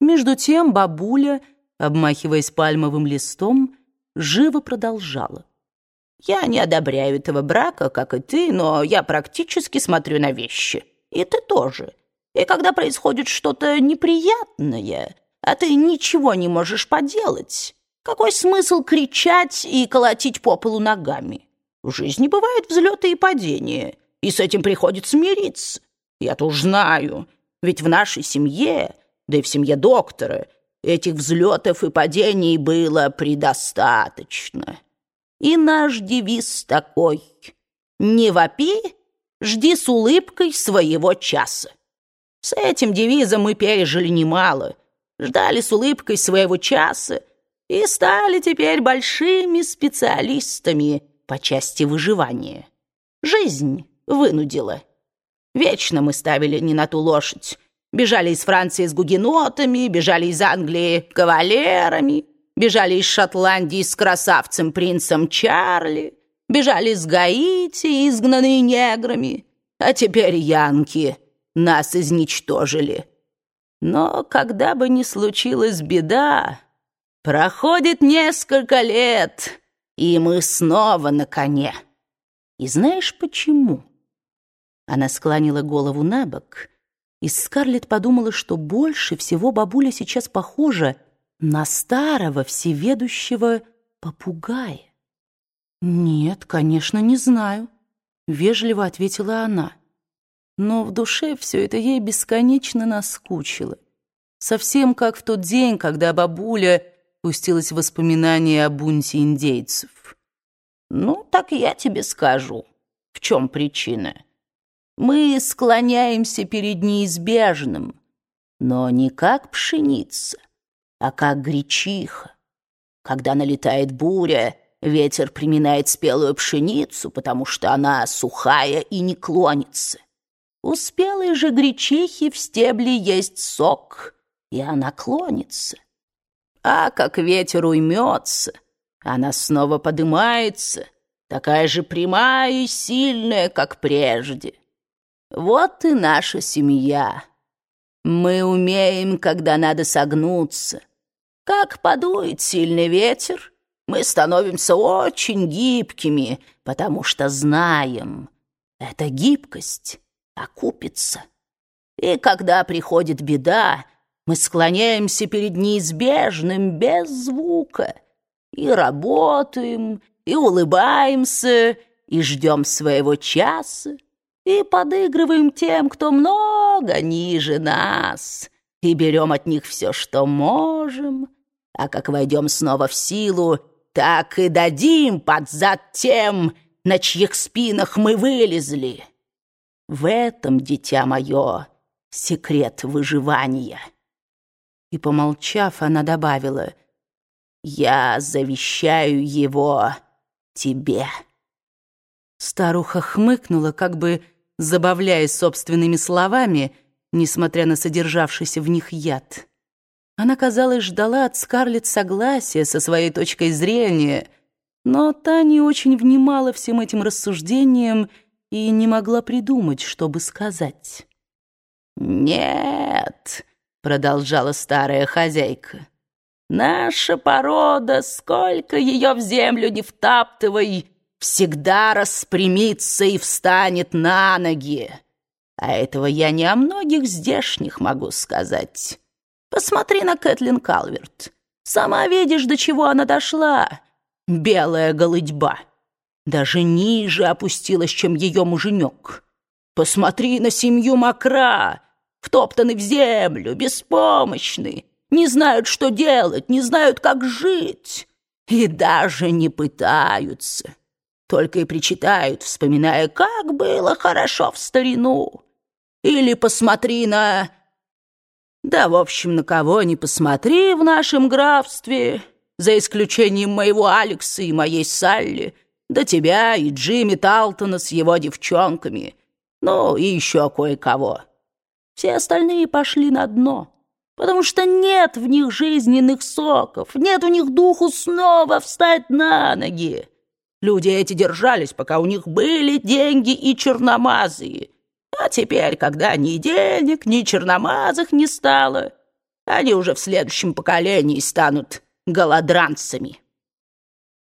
Между тем бабуля, обмахиваясь пальмовым листом, живо продолжала. «Я не одобряю этого брака, как и ты, но я практически смотрю на вещи. И ты тоже. И когда происходит что-то неприятное, а ты ничего не можешь поделать, какой смысл кричать и колотить по полу ногами? В жизни бывают взлеты и падения, и с этим приходится мириться. Я-то знаю, ведь в нашей семье, да и в семье доктора, этих взлетов и падений было предостаточно. И наш девиз такой «Не вопи, жди с улыбкой своего часа». С этим девизом мы пережили немало, ждали с улыбкой своего часа и стали теперь большими специалистами по части выживания. Жизнь вынудила. Вечно мы ставили не на ту лошадь. Бежали из Франции с гугенотами, бежали из Англии кавалерами, бежали из Шотландии с красавцем-принцем Чарли, бежали из Гаити, изгнанные неграми, а теперь янки нас изничтожили. Но когда бы ни случилась беда, проходит несколько лет, и мы снова на коне. И знаешь почему? Она склонила голову на бок, и Скарлетт подумала, что больше всего бабуля сейчас похожа на старого всеведущего попугая. «Нет, конечно, не знаю», — вежливо ответила она. Но в душе все это ей бесконечно наскучило. Совсем как в тот день, когда бабуля пустилась в воспоминания о бунте индейцев. «Ну, так я тебе скажу, в чем причина. Мы склоняемся перед неизбежным, но не как пшеница, а как гречиха. Когда налетает буря, ветер приминает спелую пшеницу, потому что она сухая и не клонится. У спелой же гречихи в стебле есть сок, и она клонится. А как ветер уймется, она снова подымается, такая же прямая и сильная, как прежде. Вот и наша семья. Мы умеем, когда надо согнуться. Как подует сильный ветер, мы становимся очень гибкими, потому что знаем, эта гибкость окупится. И когда приходит беда, мы склоняемся перед неизбежным без звука и работаем, и улыбаемся, и ждем своего часа и подыгрываем тем, кто много ниже нас, и берем от них все, что можем, а как войдем снова в силу, так и дадим под зад тем, на чьих спинах мы вылезли. В этом, дитя мое, секрет выживания. И, помолчав, она добавила, «Я завещаю его тебе». Старуха хмыкнула, как бы забавляясь собственными словами, несмотря на содержавшийся в них яд. Она, казалось, ждала от Скарлетт согласия со своей точкой зрения, но та не очень внимала всем этим рассуждениям и не могла придумать, чтобы сказать. «Нет», — продолжала старая хозяйка, — «наша порода, сколько ее в землю не втаптывай, всегда распрямится и встанет на ноги. А этого я не о многих здешних могу сказать. Посмотри на Кэтлин Калверт. Сама видишь, до чего она дошла. Белая голыдьба. Даже ниже опустилась, чем ее муженек. Посмотри на семью Макра, втоптаны в землю, беспомощны, не знают, что делать, не знают, как жить, и даже не пытаются только и причитают, вспоминая, как было хорошо в старину. Или посмотри на... Да, в общем, на кого не посмотри в нашем графстве, за исключением моего Алекса и моей Салли, да тебя и Джимми Талтона с его девчонками, ну и еще кое-кого. Все остальные пошли на дно, потому что нет в них жизненных соков, нет у них духу снова встать на ноги. Люди эти держались, пока у них были деньги и черномазые. А теперь, когда ни денег, ни черномазых не стало, Они уже в следующем поколении станут голодранцами.